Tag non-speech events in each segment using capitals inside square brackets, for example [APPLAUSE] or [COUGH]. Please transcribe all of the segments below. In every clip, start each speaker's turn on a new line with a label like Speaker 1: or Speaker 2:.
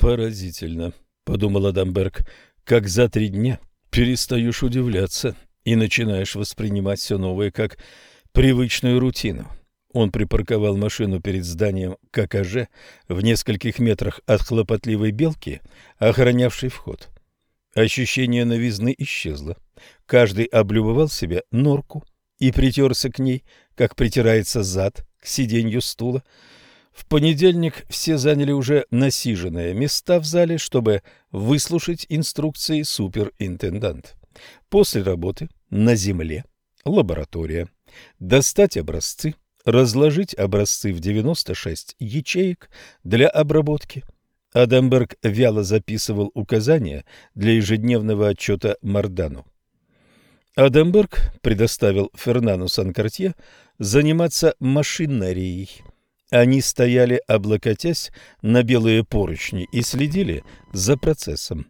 Speaker 1: поразительно», — подумал Адамберг, — «как за три дня перестаешь удивляться и начинаешь воспринимать все новое как привычную рутину». Он припарковал машину перед зданием ККЖ в нескольких метрах от хлопотливой белки, охранявшей вход. Ощущение новизны исчезло. Каждый облюбовал себе норку и притерся к ней, как притирается зад к сиденью стула. В понедельник все заняли уже насиженные места в зале, чтобы выслушать инструкции суперинтендант. После работы на земле лаборатория. Достать образцы, разложить образцы в 96 ячеек для обработки. Адамберг вяло записывал указания для ежедневного отчета Мардану. Адамберг предоставил Фернану Санкартье заниматься машинарией. Они стояли, облокотясь на белые поручни и следили за процессом.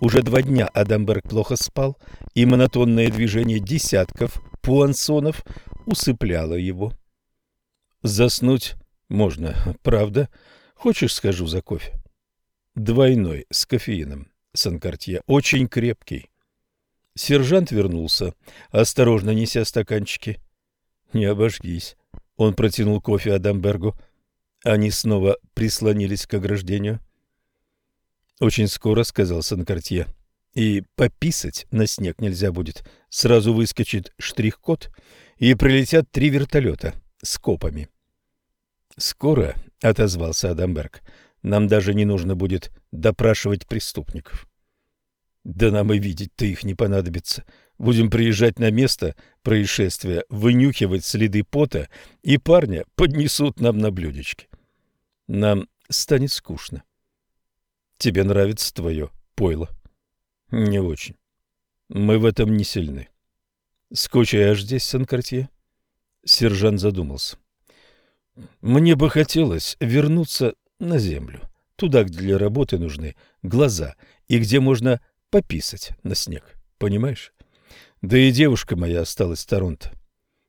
Speaker 1: Уже два дня Адамберг плохо спал, и монотонное движение десятков пуансонов усыпляло его. «Заснуть можно, правда? Хочешь, схожу за кофе?» «Двойной, с кофеином, Санкартье, очень крепкий». Сержант вернулся, осторожно неся стаканчики. «Не обожгись». Он протянул кофе Адамбергу. Они снова прислонились к ограждению. «Очень скоро», — сказал Санкартье. «И пописать на снег нельзя будет. Сразу выскочит штрих-код, и прилетят три вертолета с копами». «Скоро», — отозвался Адамберг, — «нам даже не нужно будет допрашивать преступников». «Да нам и видеть-то их не понадобится. Будем приезжать на место, происшествия, вынюхивать следы пота, и парня поднесут нам на блюдечке. Нам станет скучно. Тебе нравится твое пойло? Не очень. Мы в этом не сильны. Скучаешь здесь, Санкартье? Сержант задумался. Мне бы хотелось вернуться на землю, туда, где для работы нужны глаза и где можно пописать на снег, понимаешь? Да и девушка моя осталась в Торонто.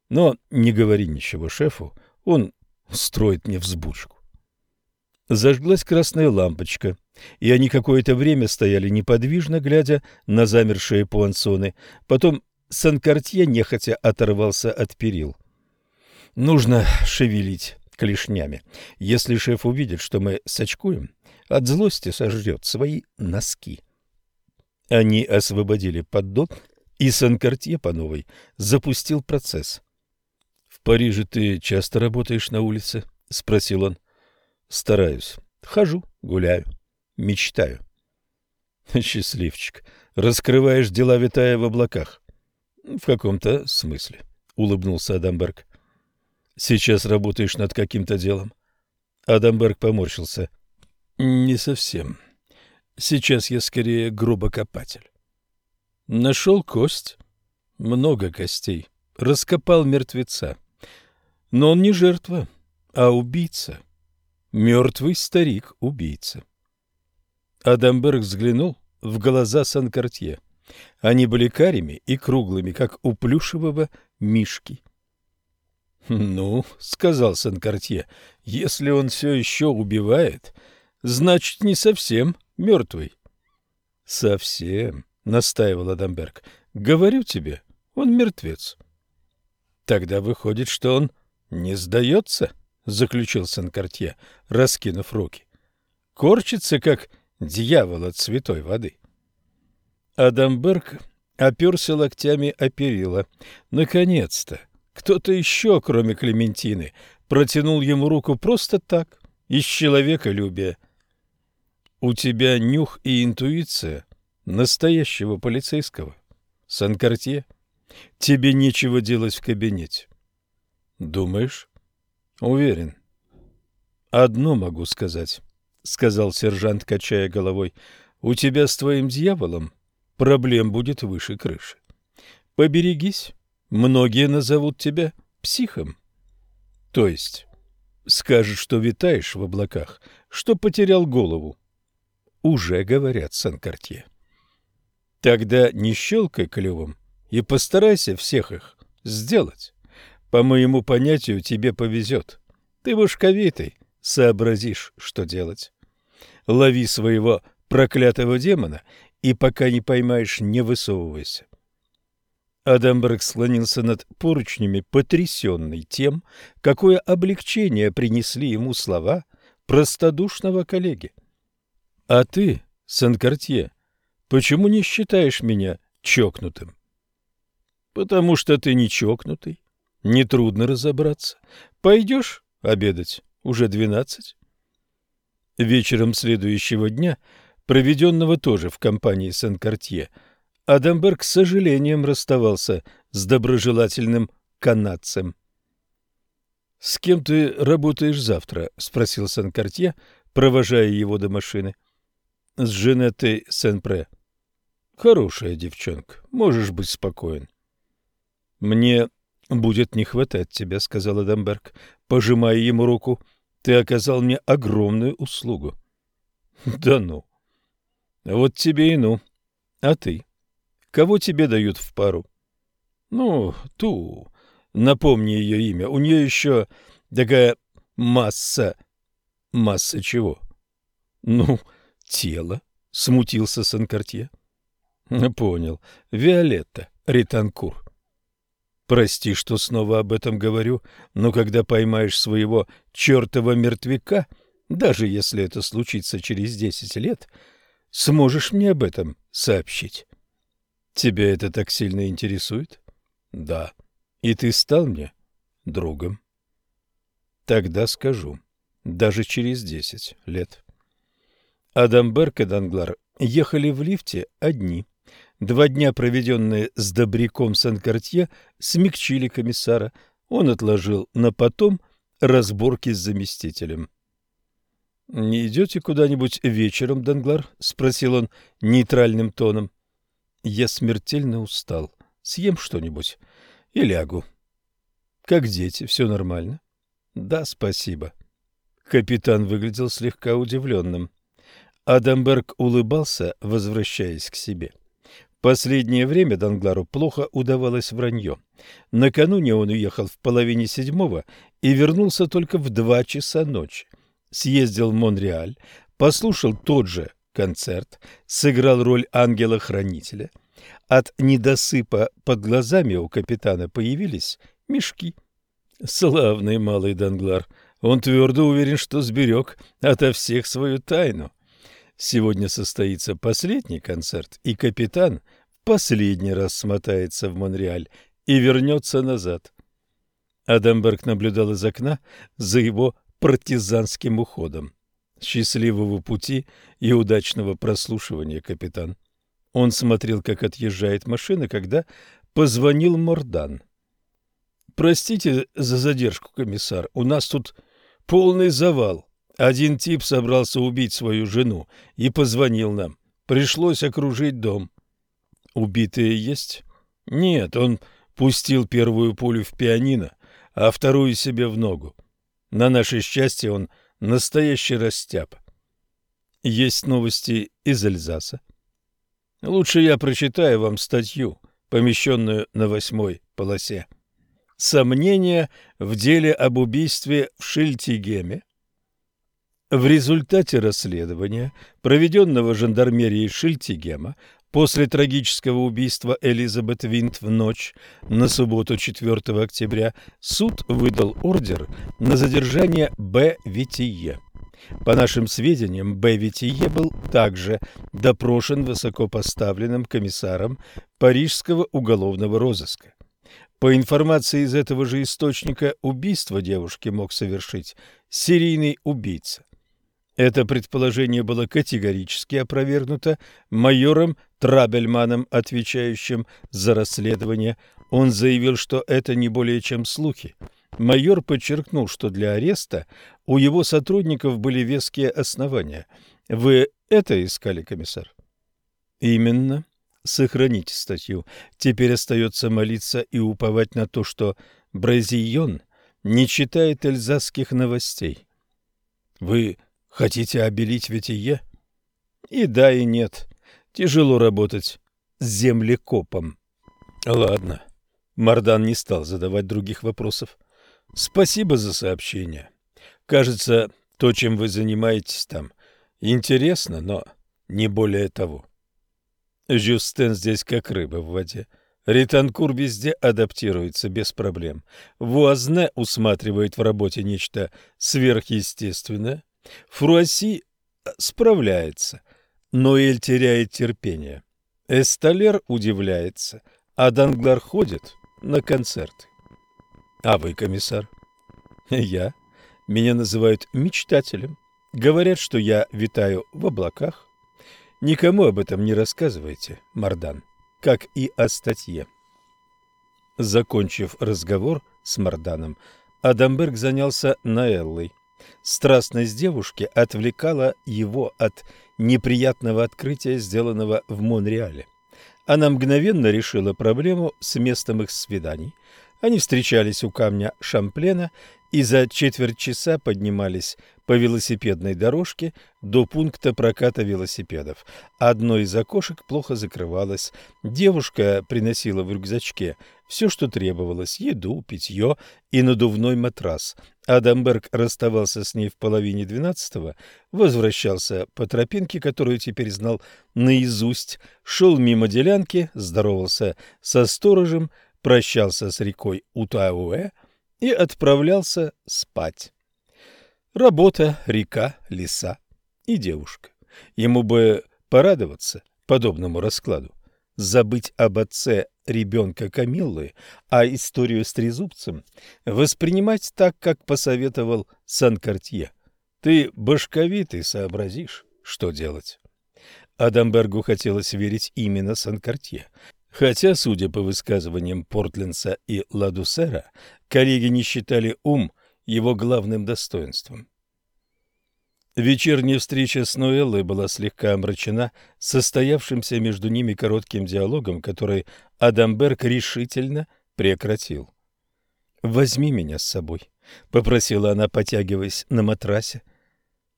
Speaker 1: Но не говори ничего шефу, он строит мне взбучку. Зажглась красная лампочка, и они какое-то время стояли неподвижно, глядя на замершие пуансоны. Потом Санкартье нехотя оторвался от перил. «Нужно шевелить клешнями. Если шеф увидит, что мы сочкуем, от злости сожрет свои носки». Они освободили поддон и Санкартье по новой запустил процесс. «В Париже ты часто работаешь на улице?» — спросил он. «Стараюсь. Хожу, гуляю, мечтаю». [LAUGHS] «Счастливчик, раскрываешь дела, витая в облаках». «В каком-то смысле», — улыбнулся Адамберг. «Сейчас работаешь над каким-то делом?» Адамберг поморщился. «Не совсем. Сейчас я скорее грубокопатель. Нашел кость? Много костей. Раскопал мертвеца. Но он не жертва, а убийца. Мертвый старик-убийца. Адамберг взглянул в глаза Санкартье. Они были карими и круглыми, как у плюшевого мишки. «Ну, — сказал Санкартье, — если он все еще убивает, значит, не совсем мертвый». «Совсем», настаивал Адамберг. «Говорю тебе, он мертвец». «Тогда выходит, что он не сдается», — заключил Санкартье, раскинув руки. «Корчится, как дьявол от святой воды». Адамберг оперся локтями о перила. Наконец-то! Кто-то еще, кроме Клементины, протянул ему руку просто так, из человеколюбия. «У тебя нюх и интуиция настоящего полицейского, Санкартье. Тебе нечего делать в кабинете. Думаешь? Уверен. Одно могу сказать, сказал сержант, качая головой. У тебя с твоим дьяволом проблем будет выше крыши. Поберегись, многие назовут тебя психом. То есть скажут, что витаешь в облаках, что потерял голову. Уже говорят Сан-Картье. Тогда не щелкай клювом и постарайся всех их сделать. По моему понятию, тебе повезет. Ты башковитый, сообразишь, что делать. Лови своего проклятого демона и пока не поймаешь, не высовывайся. Адамберг склонился над поручнями, потрясенный тем, какое облегчение принесли ему слова простодушного коллеги. «А ты, Сан-Кортье, Почему не считаешь меня чокнутым? Потому что ты не чокнутый. Нетрудно разобраться. Пойдешь обедать? Уже двенадцать. Вечером следующего дня, проведенного тоже в компании Сен-Кортье, Адамберг с сожалением расставался с доброжелательным канадцем. «С кем ты работаешь завтра?» — спросил Сен-Кортье, провожая его до машины. «С Женеттой Сен-Пре». Хорошая девчонка, можешь быть спокоен. Мне будет не хватать тебя, сказала Дамберг, пожимая ему руку. Ты оказал мне огромную услугу. Да ну. Вот тебе и ну. А ты? Кого тебе дают в пару? Ну, ту. Напомни ее имя. У нее еще такая масса. Масса чего? Ну, тело, смутился Санкартье. [LAUGHS] Понял. Виолетта, Ританкур. Прости, что снова об этом говорю, но когда поймаешь своего чертова мертвяка, даже если это случится через десять лет, сможешь мне об этом сообщить. Тебя это так сильно интересует? Да. И ты стал мне другом? Тогда скажу. Даже через десять лет. Адамберг и Данглар ехали в лифте одни. Два дня, проведенные с добряком Санкартье, смягчили комиссара. Он отложил на потом разборки с заместителем. «Не идете куда-нибудь вечером, Данглар?» — спросил он нейтральным тоном. «Я смертельно устал. Съем что-нибудь и лягу». «Как дети? Все нормально?» «Да, спасибо». Капитан выглядел слегка удивленным. Адамберг улыбался, возвращаясь к себе. — Последнее время Данглару плохо удавалось вранье. Накануне он уехал в половине седьмого и вернулся только в два часа ночи. Съездил в Монреаль, послушал тот же концерт, сыграл роль ангела-хранителя. От недосыпа под глазами у капитана появились мешки. Славный малый Данглар. Он твердо уверен, что сберег ото всех свою тайну. Сегодня состоится последний концерт, и капитан в последний раз смотается в Монреаль и вернется назад. Адамберг наблюдал из окна за его партизанским уходом. Счастливого пути и удачного прослушивания, капитан. Он смотрел, как отъезжает машина, когда позвонил Мордан. «Простите за задержку, комиссар, у нас тут полный завал». Один тип собрался убить свою жену и позвонил нам. Пришлось окружить дом. Убитые есть? Нет, он пустил первую пулю в пианино, а вторую себе в ногу. На наше счастье он настоящий растяп. Есть новости из Эльзаса. Лучше я прочитаю вам статью, помещенную на восьмой полосе. Сомнения в деле об убийстве в Шильтигеме в результате расследования, проведенного жандармерией Шильтигема, после трагического убийства Элизабет Винт в ночь на субботу 4 октября, суд выдал ордер на задержание Б. Витие. По нашим сведениям, Б. Витие был также допрошен высокопоставленным комиссаром Парижского уголовного розыска. По информации из этого же источника, убийство девушки мог совершить серийный убийца. Это предположение было категорически опровергнуто майором Трабельманом, отвечающим за расследование. Он заявил, что это не более чем слухи. Майор подчеркнул, что для ареста у его сотрудников были веские основания. Вы это искали, комиссар? Именно. Сохраните статью. Теперь остается молиться и уповать на то, что Бразион не читает эльзасских новостей. Вы Хотите обелить Витие? И да, и нет. Тяжело работать с землекопом. Ладно. Мардан не стал задавать других вопросов. Спасибо за сообщение. Кажется, то, чем вы занимаетесь там, интересно, но не более того. Жюстен здесь как рыба в воде. Ританкур везде адаптируется без проблем. Вуазне усматривает в работе нечто сверхъестественное, Фруасси э, справляется, но Эль теряет терпение. Эсталер удивляется, а Данглар ходит на концерты. А вы, комиссар? [LAUGHS] Я. Меня называют мечтателем. Говорят, что я витаю в облаках. Никому об этом не рассказывайте, Мардан, как и о статье. Закончив разговор с Марданом, Адамберг занялся Наэллой. Страстность девушки отвлекала его от неприятного открытия, сделанного в Монреале. Она мгновенно решила проблему с местом их свиданий. Они встречались у камня Шамплена, и за четверть часа поднимались по велосипедной дорожке до пункта проката велосипедов. Одно из окошек плохо закрывалось. Девушка приносила в рюкзачке все, что требовалось – еду, питье и надувной матрас. Адамберг расставался с ней в половине двенадцатого, возвращался по тропинке, которую теперь знал наизусть, шел мимо делянки, здоровался со сторожем, прощался с рекой Утауэ – и отправлялся спать. Работа, река, леса и девушка. Ему бы порадоваться подобному раскладу, забыть об отце ребенка Камиллы, а историю с трезубцем воспринимать так, как посоветовал Сан-Кортье. Ты башковитый сообразишь, что делать. Адамбергу хотелось верить именно Сан-Кортье, Хотя, судя по высказываниям Портлинса и Ладусера, коллеги не считали ум его главным достоинством. Вечерняя встреча с Ноэллой была слегка омрачена состоявшимся между ними коротким диалогом, который Адамберг решительно прекратил. «Возьми меня с собой», — попросила она, потягиваясь на матрасе.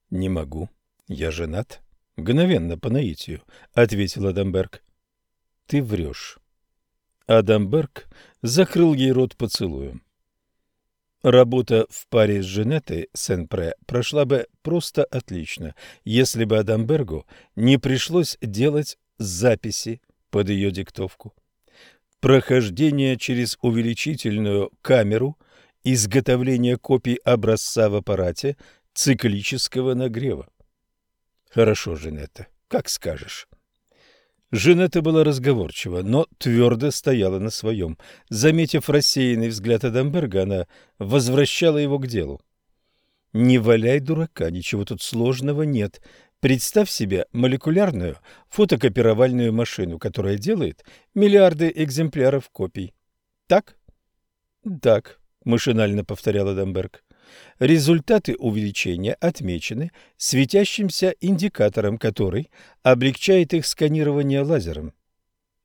Speaker 1: «Не могу. Я женат». «Мгновенно, по наитию», — ответил Адамберг. Ты врешь. Адамберг закрыл ей рот поцелуем. Работа в паре с Женетой Сен-Пре прошла бы просто отлично, если бы Адамбергу не пришлось делать записи под ее диктовку. Прохождение через увеличительную камеру, изготовление копий образца в аппарате циклического нагрева. Хорошо, Женета, как скажешь. Жен была разговорчива, но твердо стояла на своем. Заметив рассеянный взгляд Адамберга, она возвращала его к делу. «Не валяй дурака, ничего тут сложного нет. Представь себе молекулярную фотокопировальную машину, которая делает миллиарды экземпляров копий. Так?» «Так», — машинально повторял Адамберг. Результаты увеличения отмечены светящимся индикатором, который облегчает их сканирование лазером.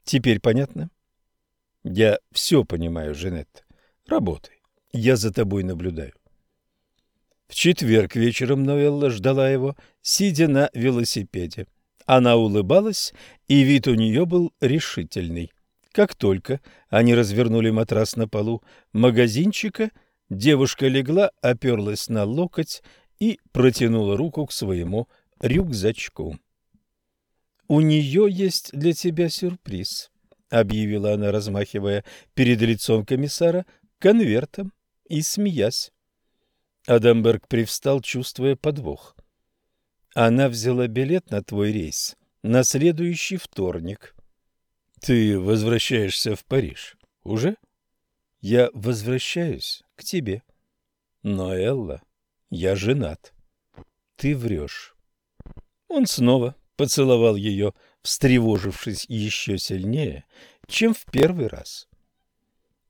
Speaker 1: Теперь понятно? Я все понимаю, Женет. Работай. Я за тобой наблюдаю. В четверг вечером Новелла ждала его, сидя на велосипеде. Она улыбалась, и вид у нее был решительный. Как только они развернули матрас на полу магазинчика – Девушка легла, оперлась на локоть и протянула руку к своему рюкзачку. «У нее есть для тебя сюрприз», — объявила она, размахивая перед лицом комиссара конвертом и смеясь. Адамберг привстал, чувствуя подвох. «Она взяла билет на твой рейс на следующий вторник». «Ты возвращаешься в Париж. Уже?» «Я возвращаюсь к тебе. Но, Элла, я женат. Ты врешь. Он снова поцеловал ее, встревожившись еще сильнее, чем в первый раз.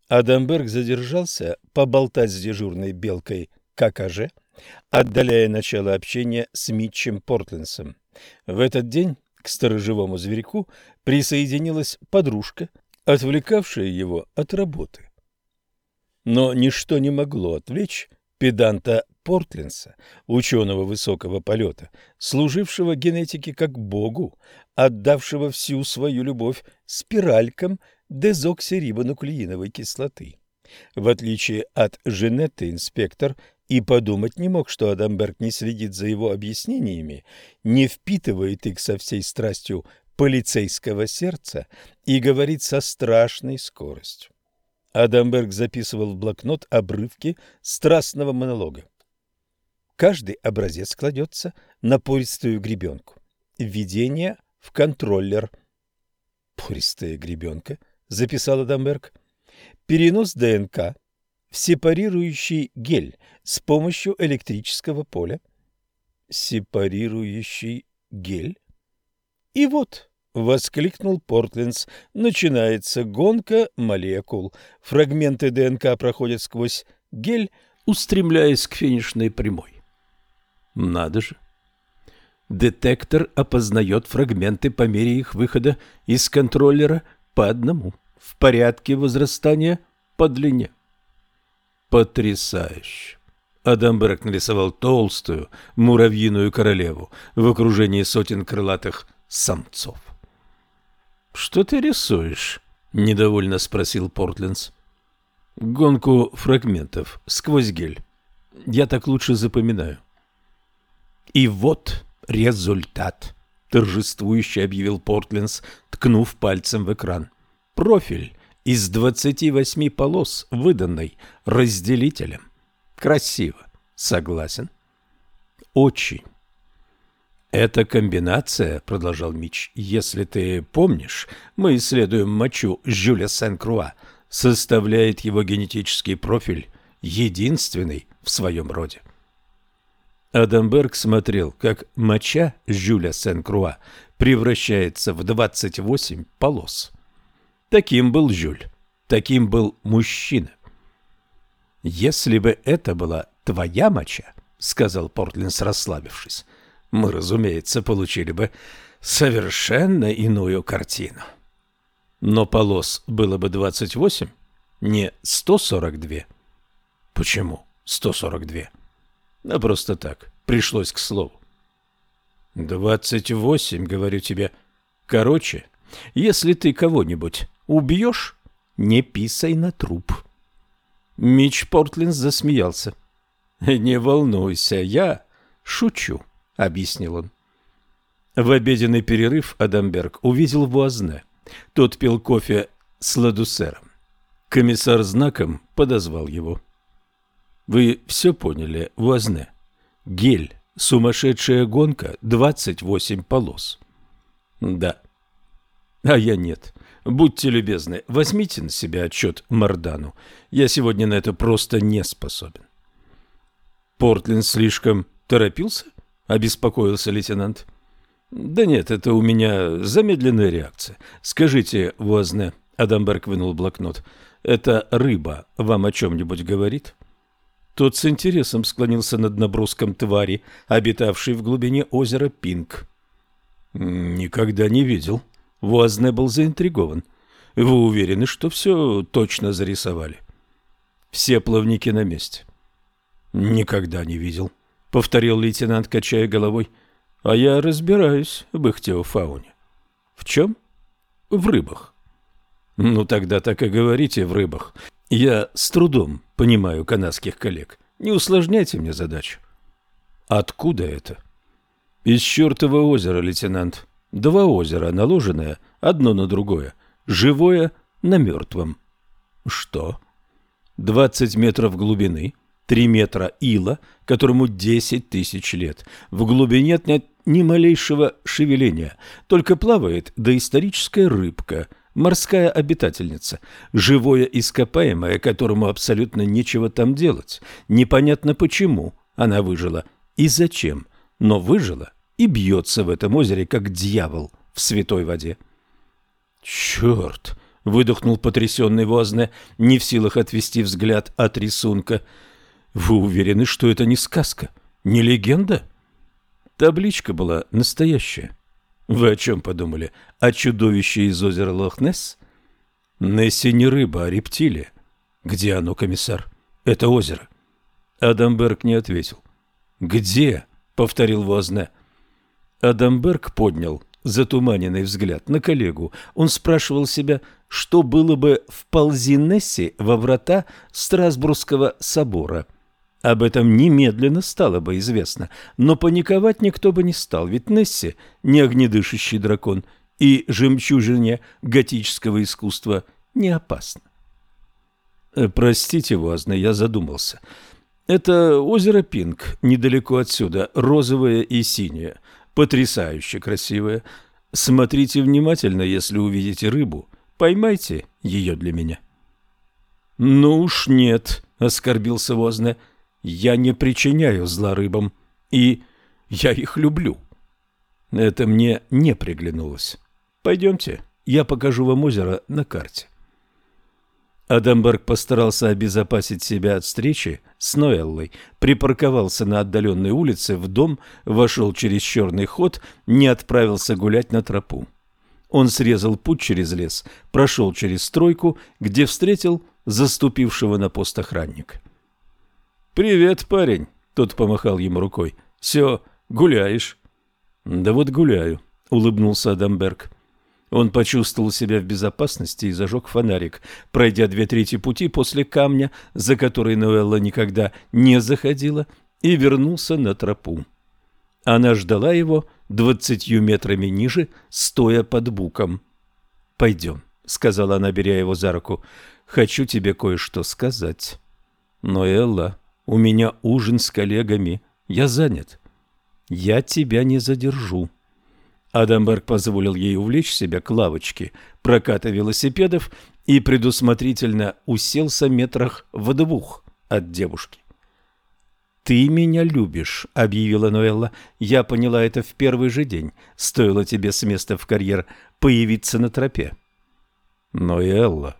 Speaker 1: Адамберг задержался поболтать с дежурной белкой ККЖ, отдаляя начало общения с Митчем Портлинсом. В этот день к сторожевому зверьку присоединилась подружка, отвлекавшая его от работы но ничто не могло отвлечь педанта Портлинса, ученого высокого полета, служившего генетике как богу, отдавшего всю свою любовь спиралькам дезоксирибонуклеиновой кислоты. В отличие от Женетты, инспектор и подумать не мог, что Адамберг не следит за его объяснениями, не впитывает их со всей страстью полицейского сердца и говорит со страшной скоростью. Адамберг записывал в блокнот обрывки страстного монолога. Каждый образец кладется на пористую гребенку. Введение в контроллер. «Пористая гребенка», — записал Адамберг. «Перенос ДНК в сепарирующий гель с помощью электрического поля». «Сепарирующий гель?» «И вот», воскликнул Портленс. Начинается гонка молекул. Фрагменты ДНК проходят сквозь гель, устремляясь к финишной прямой. Надо же. Детектор опознает фрагменты по мере их выхода из контроллера по одному, в порядке возрастания по длине. Потрясающе. Адамберг нарисовал толстую муравьиную королеву в окружении сотен крылатых самцов. «Что ты рисуешь?» — недовольно спросил Портлендс. «Гонку фрагментов сквозь гель. Я так лучше запоминаю». «И вот результат», — торжествующе объявил Портлендс, ткнув пальцем в экран. «Профиль из 28 полос, выданной разделителем. Красиво. Согласен?» «Очень». Эта комбинация, — продолжал Мич, — если ты помнишь, мы исследуем мочу Жюля Сен-Круа, составляет его генетический профиль, единственный в своем роде. Адамберг смотрел, как моча Жюля Сен-Круа превращается в 28 полос. Таким был Жюль, таким был мужчина. «Если бы это была твоя моча», — сказал Портлинс, расслабившись, — мы, разумеется, получили бы совершенно иную картину. Но полос было бы 28, не 142. Почему 142? Да просто так, пришлось к слову. 28, говорю тебе. Короче, если ты кого-нибудь убьешь, не писай на труп. Мич Портлинс засмеялся. Не волнуйся, я шучу объяснил он. В обеденный перерыв Адамберг увидел Буазне. Тот пил кофе с ладусером. Комиссар знаком подозвал его. «Вы все поняли, Вуазне. Гель, сумасшедшая гонка, 28 полос». «Да». «А я нет. Будьте любезны, возьмите на себя отчет Мардану. Я сегодня на это просто не способен». «Портлин слишком торопился?» — обеспокоился лейтенант. «Да нет, это у меня замедленная реакция. Скажите, Возне...» — Адамберг вынул блокнот. Это рыба вам о чем-нибудь говорит?» Тот с интересом склонился над наброском твари, обитавшей в глубине озера Пинг. «Никогда не видел». Возне был заинтригован. «Вы уверены, что все точно зарисовали?» «Все плавники на месте». «Никогда не видел». — повторил лейтенант, качая головой. «А я разбираюсь в ихтеофауне. «В чем?» «В рыбах». «Ну тогда так и говорите, в рыбах. Я с трудом понимаю канадских коллег. Не усложняйте мне задачу». «Откуда это?» «Из чертова озера, лейтенант. Два озера, наложенное одно на другое. Живое на мертвом». «Что?» «Двадцать метров глубины» Три метра ила, которому 10 тысяч лет. В глубине нет ни малейшего шевеления, только плавает доисторическая рыбка, морская обитательница, живое ископаемое, которому абсолютно нечего там делать. Непонятно почему она выжила и зачем, но выжила и бьется в этом озере, как дьявол в святой воде. «Черт!» — выдохнул потрясенный Возне, не в силах отвести взгляд от рисунка — вы уверены, что это не сказка, не легенда? Табличка была настоящая. Вы о чем подумали? О чудовище из озера Лохнес? Несси не рыба, а рептилия. Где оно, комиссар? Это озеро. Адамберг не ответил. Где? повторил Возне. Адамберг поднял затуманенный взгляд на коллегу. Он спрашивал себя, что было бы в ползинессе во врата Страсбургского собора – об этом немедленно стало бы известно, но паниковать никто бы не стал, ведь Несси не огнедышащий дракон, и жемчужине готического искусства не опасно. Э, простите, Возна, я задумался. Это озеро Пинг, недалеко отсюда, розовое и синее, потрясающе красивое. Смотрите внимательно, если увидите рыбу, поймайте ее для меня. Ну уж нет, —— оскорбился Возне. Я не причиняю зла рыбам, и я их люблю. Это мне не приглянулось. Пойдемте, я покажу вам озеро на карте. Адамберг постарался обезопасить себя от встречи с Ноэллой, припарковался на отдаленной улице, в дом, вошел через черный ход, не отправился гулять на тропу. Он срезал путь через лес, прошел через стройку, где встретил заступившего на пост охранника. «Привет, парень!» — тот помахал ему рукой. «Все, гуляешь?» «Да вот гуляю», — улыбнулся Адамберг. Он почувствовал себя в безопасности и зажег фонарик, пройдя две трети пути после камня, за который Ноэлла никогда не заходила, и вернулся на тропу. Она ждала его двадцатью метрами ниже, стоя под буком. «Пойдем», — сказала она, беря его за руку, — «хочу тебе кое-что сказать». «Ноэлла», у меня ужин с коллегами. Я занят. Я тебя не задержу. Адамберг позволил ей увлечь себя к лавочке проката велосипедов и предусмотрительно уселся метрах в двух от девушки. «Ты меня любишь», — объявила Ноэлла. «Я поняла это в первый же день. Стоило тебе с места в карьер появиться на тропе». «Ноэлла».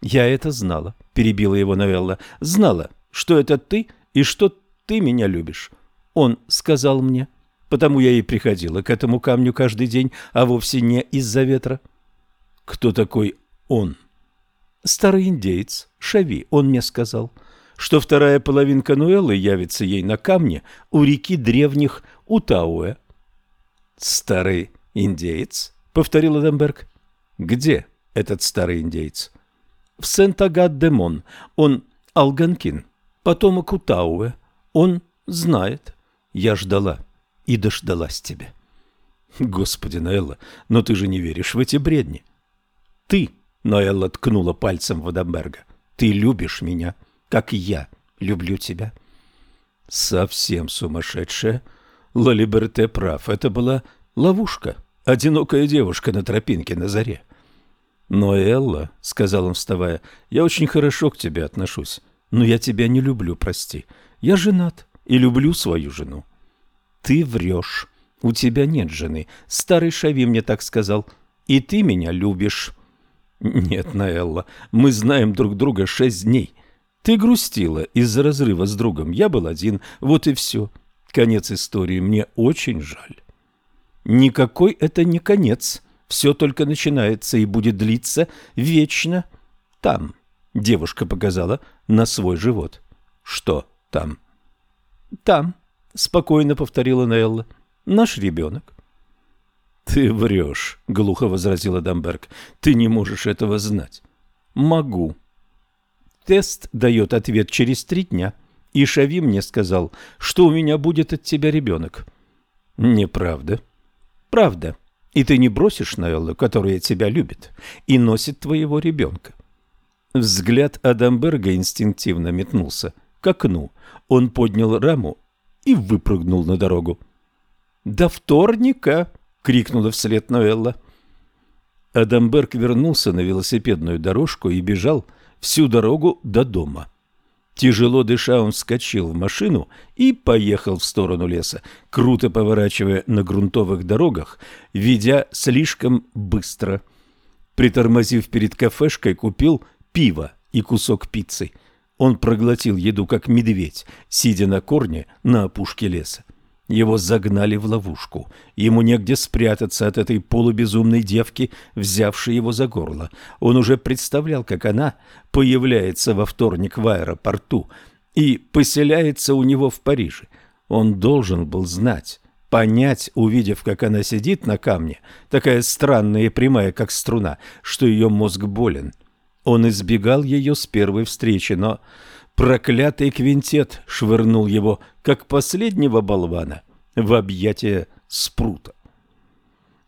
Speaker 1: «Я это знала», — перебила его Ноэлла. «Знала, что это ты и что ты меня любишь. Он сказал мне, потому я и приходила к этому камню каждый день, а вовсе не из-за ветра. Кто такой он? Старый индейец Шави, он мне сказал, что вторая половинка Нуэлы явится ей на камне у реки древних Утауэ. Старый индеец? повторил Эдемберг. Где этот старый индеец? В Сент-Агат-де-Мон. Он алгонкин. Потом Акутауэ. Он знает. Я ждала и дождалась тебя. Господи, Ноэлла, но ты же не веришь в эти бредни. Ты, Ноэлла ткнула пальцем в Эдемберга, ты любишь меня, как я люблю тебя. Совсем сумасшедшая. Лалиберте прав, это была ловушка, одинокая девушка на тропинке на заре. Но Элла, сказал он, вставая, — я очень хорошо к тебе отношусь но я тебя не люблю, прости. Я женат и люблю свою жену. Ты врешь. У тебя нет жены. Старый Шави мне так сказал. И ты меня любишь. Нет, Наэлла, мы знаем друг друга шесть дней. Ты грустила из-за разрыва с другом. Я был один. Вот и все. Конец истории. Мне очень жаль. Никакой это не конец. Все только начинается и будет длиться вечно там. Девушка показала на свой живот. «Что там?» «Там», — спокойно повторила Нелла. «Наш ребенок». «Ты врешь», — глухо возразила Дамберг. «Ты не можешь этого знать». «Могу». Тест дает ответ через три дня. И Шави мне сказал, что у меня будет от тебя ребенок. «Неправда». «Правда. И ты не бросишь Неллу, которая тебя любит, и носит твоего ребенка». Взгляд Адамберга инстинктивно метнулся к окну. Он поднял раму и выпрыгнул на дорогу. «До вторника!» — крикнула вслед Ноэлла. Адамберг вернулся на велосипедную дорожку и бежал всю дорогу до дома. Тяжело дыша, он вскочил в машину и поехал в сторону леса, круто поворачивая на грунтовых дорогах, ведя слишком быстро. Притормозив перед кафешкой, купил пива и кусок пиццы. Он проглотил еду как медведь, сидя на корне на опушке леса. Его загнали в ловушку. Ему негде спрятаться от этой полубезумной девки, взявшей его за горло. Он уже представлял, как она появляется во вторник в аэропорту и поселяется у него в Париже. Он должен был знать, понять, увидев, как она сидит на камне, такая странная и прямая, как струна, что ее мозг болен – он избегал ее с первой встречи, но проклятый квинтет швырнул его, как последнего болвана, в объятия спрута.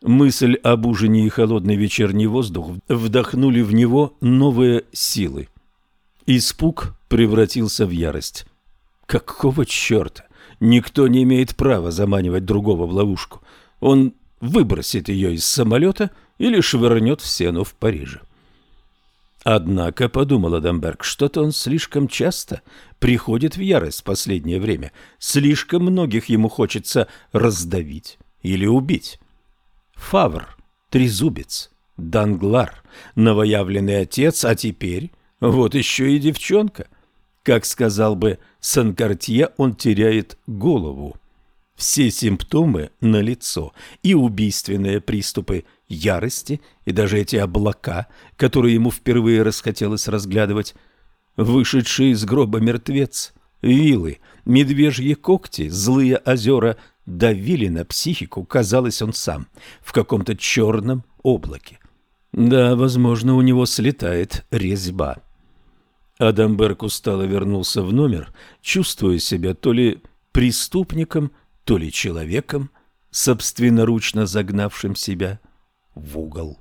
Speaker 1: Мысль об ужине и холодный вечерний воздух вдохнули в него новые силы. Испуг превратился в ярость. Какого черта? Никто не имеет права заманивать другого в ловушку. Он выбросит ее из самолета или швырнет в сену в Париже. Однако, подумал Адамберг, что-то он слишком часто приходит в ярость в последнее время. Слишком многих ему хочется раздавить или убить. Фавр, Трезубец, Данглар, новоявленный отец, а теперь вот еще и девчонка. Как сказал бы Санкартье, он теряет голову все симптомы на лицо, и убийственные приступы ярости, и даже эти облака, которые ему впервые расхотелось разглядывать, вышедший из гроба мертвец, вилы, медвежьи когти, злые озера давили на психику, казалось, он сам, в каком-то черном облаке. Да, возможно, у него слетает резьба. Адамберг устало вернулся в номер, чувствуя себя то ли преступником, то ли человеком, собственноручно загнавшим себя в угол.